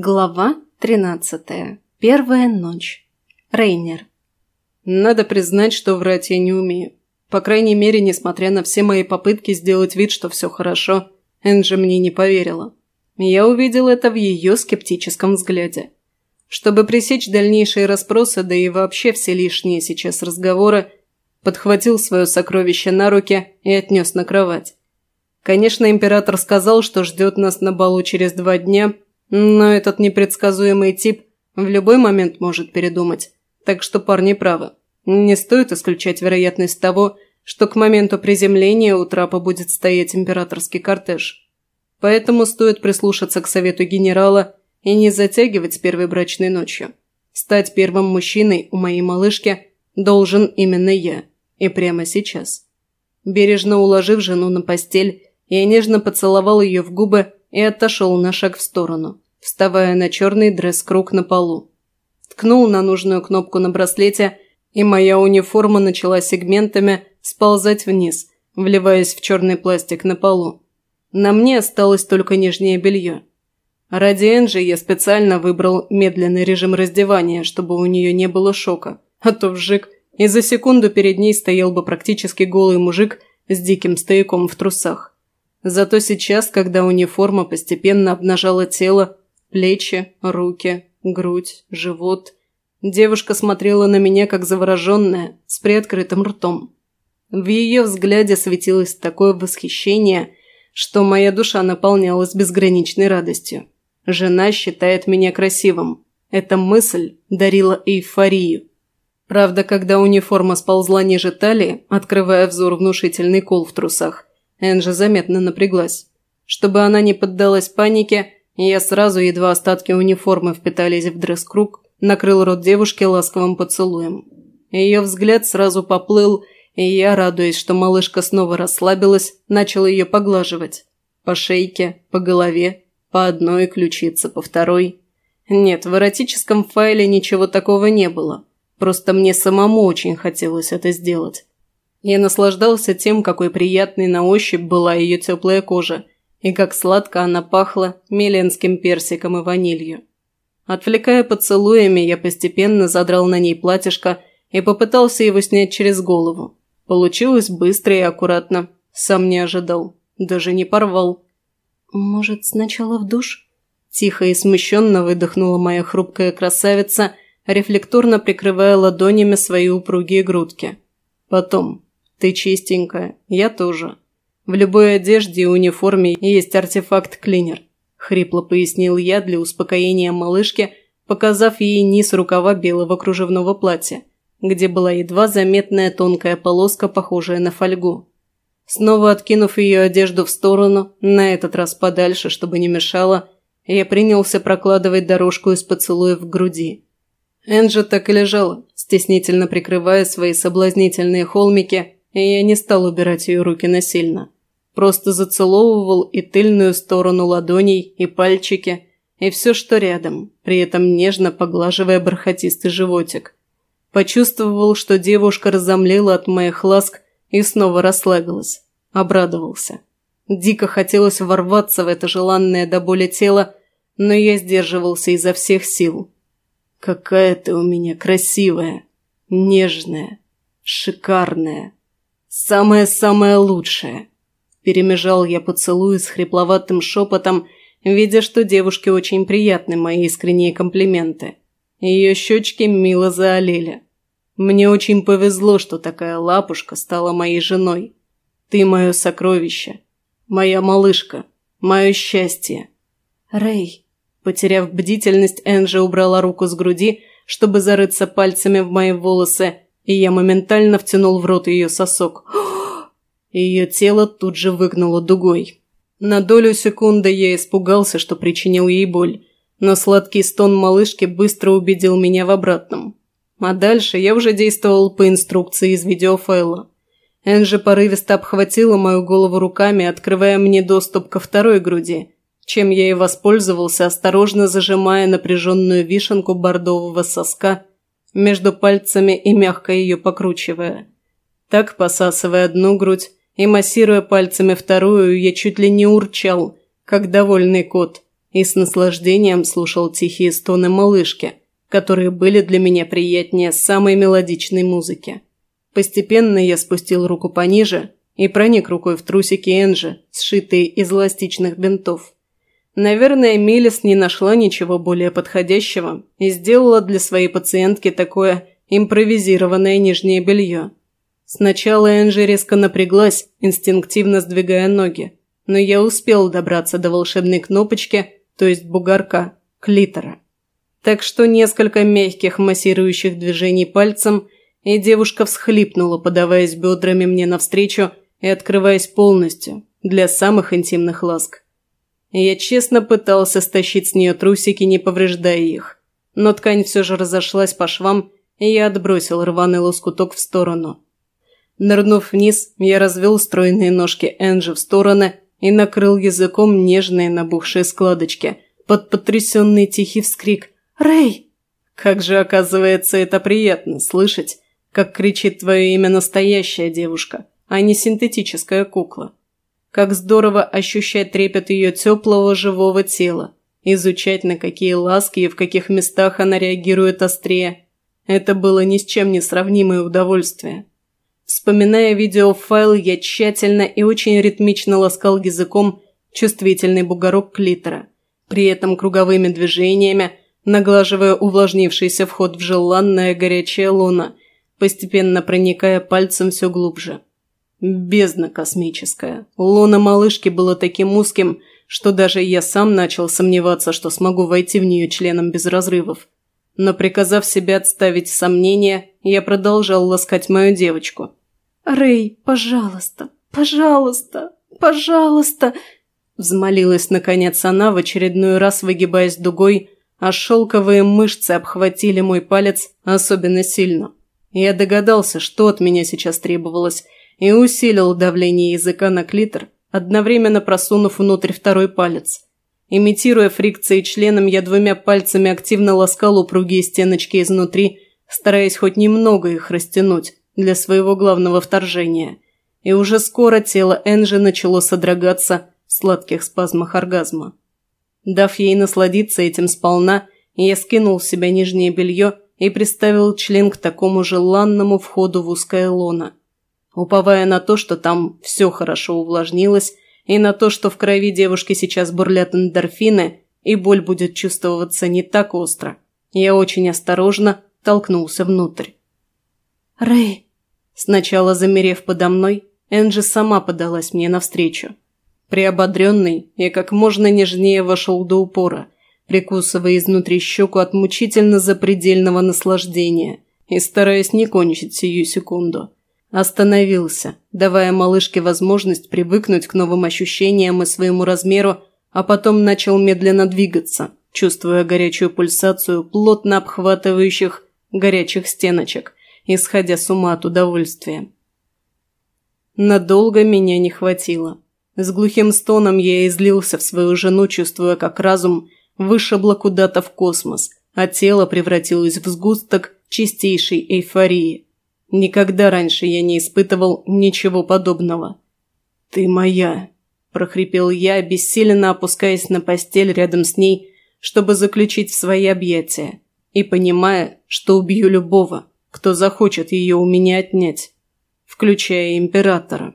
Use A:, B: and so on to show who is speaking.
A: Глава 13. Первая ночь. Рейнер.
B: Надо признать, что врать я не умею. По крайней мере, несмотря на все мои попытки сделать вид, что все хорошо, Энджи мне не поверила. Я увидел это в ее скептическом взгляде. Чтобы пресечь дальнейшие расспросы, да и вообще все лишние сейчас разговоры, подхватил свое сокровище на руки и отнес на кровать. Конечно, император сказал, что ждет нас на балу через два дня, но этот непредсказуемый тип в любой момент может передумать. Так что парни правы. Не стоит исключать вероятность того, что к моменту приземления у трапа будет стоять императорский кортеж. Поэтому стоит прислушаться к совету генерала и не затягивать с первой брачной ночью. Стать первым мужчиной у моей малышки должен именно я. И прямо сейчас. Бережно уложив жену на постель, я нежно поцеловал ее в губы и отошел на шаг в сторону, вставая на черный дресс-круг на полу. Ткнул на нужную кнопку на браслете, и моя униформа начала сегментами сползать вниз, вливаясь в черный пластик на полу. На мне осталось только нижнее белье. Ради Энджи я специально выбрал медленный режим раздевания, чтобы у нее не было шока, а то вжик, и за секунду перед ней стоял бы практически голый мужик с диким стояком в трусах. Зато сейчас, когда униформа постепенно обнажала тело, плечи, руки, грудь, живот, девушка смотрела на меня как завороженная, с приоткрытым ртом. В ее взгляде светилось такое восхищение, что моя душа наполнялась безграничной радостью. Жена считает меня красивым. Эта мысль дарила эйфорию. Правда, когда униформа сползла ниже талии, открывая взор внушительный кол в трусах, Энджи заметно напряглась. Чтобы она не поддалась панике, я сразу, едва остатки униформы впитались в дресс-круг, накрыл рот девушки ласковым поцелуем. Ее взгляд сразу поплыл, и я, радуясь, что малышка снова расслабилась, начал ее поглаживать. По шейке, по голове, по одной ключице, по второй. Нет, в эротическом файле ничего такого не было. Просто мне самому очень хотелось это сделать. Я наслаждался тем, какой приятной на ощупь была ее теплая кожа, и как сладко она пахла меленским персиком и ванилью. Отвлекая поцелуями, я постепенно задрал на ней платьишко и попытался его снять через голову. Получилось быстро и аккуратно. Сам не ожидал. Даже не порвал.
A: «Может, сначала в душ?»
B: Тихо и смущенно выдохнула моя хрупкая красавица, рефлекторно прикрывая ладонями свои упругие грудки. Потом. «Ты чистенькая. Я тоже. В любой одежде и униформе есть артефакт-клинер», – хрипло пояснил я для успокоения малышки, показав ей низ рукава белого кружевного платья, где была едва заметная тонкая полоска, похожая на фольгу. Снова откинув ее одежду в сторону, на этот раз подальше, чтобы не мешало, я принялся прокладывать дорожку из поцелуев в груди. Энджи так и лежала, стеснительно прикрывая свои соблазнительные холмики, и я не стал убирать ее руки насильно. Просто зацеловывал и тыльную сторону ладоней, и пальчики, и все, что рядом, при этом нежно поглаживая бархатистый животик. Почувствовал, что девушка разомлела от моих ласк и снова расслабилась. Обрадовался. Дико хотелось ворваться в это желанное до боли тело, но я сдерживался изо всех сил. «Какая ты у меня красивая, нежная, шикарная!» «Самое-самое лучшее!» Перемежал я поцелуй с хрипловатым шепотом, видя, что девушке очень приятны мои искренние комплименты. Ее щечки мило заолели. Мне очень повезло, что такая лапушка стала моей женой. Ты мое сокровище, моя малышка, мое счастье.
A: Рэй,
B: потеряв бдительность, Энджи убрала руку с груди, чтобы зарыться пальцами в мои волосы, и я моментально втянул в рот ее сосок. Ее тело тут же выгнуло дугой. На долю секунды я испугался, что причинил ей боль, но сладкий стон малышки быстро убедил меня в обратном. А дальше я уже действовал по инструкции из видеофайла. Энджи порывисто обхватила мою голову руками, открывая мне доступ ко второй груди, чем я и воспользовался, осторожно зажимая напряженную вишенку бордового соска между пальцами и мягко ее покручивая. Так, посасывая одну грудь и массируя пальцами вторую, я чуть ли не урчал, как довольный кот, и с наслаждением слушал тихие стоны малышки, которые были для меня приятнее самой мелодичной музыки. Постепенно я спустил руку пониже и проник рукой в трусики Энжи, сшитые из эластичных бинтов. Наверное, Милис не нашла ничего более подходящего и сделала для своей пациентки такое импровизированное нижнее белье. Сначала Энжи резко напряглась, инстинктивно сдвигая ноги, но я успел добраться до волшебной кнопочки, то есть бугорка, клитора. Так что несколько мягких массирующих движений пальцем, и девушка всхлипнула, подаваясь бедрами мне навстречу и открываясь полностью для самых интимных ласк. Я честно пытался стащить с нее трусики, не повреждая их, но ткань все же разошлась по швам, и я отбросил рваный лоскуток в сторону. Нырнув вниз, я развел стройные ножки Энджи в стороны и накрыл языком нежные набухшие складочки под потрясенный тихий вскрик «Рэй!». Как же, оказывается, это приятно слышать, как кричит твое имя настоящая девушка – а не синтетическая кукла. Как здорово ощущать трепет ее теплого живого тела, изучать, на какие ласки и в каких местах она реагирует острее. Это было ни с чем не сравнимое удовольствие. Вспоминая видеофайл, я тщательно и очень ритмично ласкал языком чувствительный бугорок клитора, при этом круговыми движениями наглаживая увлажнившийся вход в желанное горячее луна, постепенно проникая пальцем все глубже. Бездна космическая. Лона малышки было таким узким, что даже я сам начал сомневаться, что смогу войти в нее членом без разрывов. Но приказав себе отставить сомнения, я продолжал ласкать мою девочку.
A: «Рэй, пожалуйста, пожалуйста, пожалуйста!» Взмолилась, наконец, она, в очередной раз выгибаясь дугой, а шелковые мышцы обхватили мой палец особенно сильно. Я догадался, что от меня сейчас требовалось – и усилил давление языка на клитор, одновременно просунув внутрь второй палец. Имитируя фрикции членом, я двумя пальцами активно ласкал упругие стеночки изнутри, стараясь хоть немного их растянуть для своего главного вторжения. И уже скоро тело Энжи начало содрогаться в сладких спазмах оргазма. Дав ей насладиться этим сполна, я скинул с себя нижнее белье и приставил член к такому желанному входу в узкое лоно уповая на то, что там все хорошо увлажнилось, и на то, что в крови девушки сейчас бурлят эндорфины, и боль будет чувствоваться не так остро. Я очень осторожно толкнулся внутрь. «Рэй!»
B: Сначала замерев подо мной, Энджи сама подалась мне навстречу. Приободренный, я как можно нежнее вошел до упора, прикусывая изнутри щеку от мучительно запредельного наслаждения и стараясь не кончить сию секунду. Остановился, давая малышке возможность привыкнуть к новым ощущениям и своему размеру, а потом начал медленно двигаться, чувствуя горячую пульсацию плотно обхватывающих горячих стеночек, исходя с ума от удовольствия. Надолго меня не хватило. С глухим стоном я излился в свою жену, чувствуя, как разум вышибло куда-то в космос, а тело превратилось в сгусток чистейшей эйфории – Никогда раньше я не испытывал ничего подобного. «Ты моя!» – прохрипел я, бессиленно опускаясь на постель рядом с ней, чтобы заключить в свои объятия, и понимая, что убью любого, кто захочет ее у меня отнять, включая императора.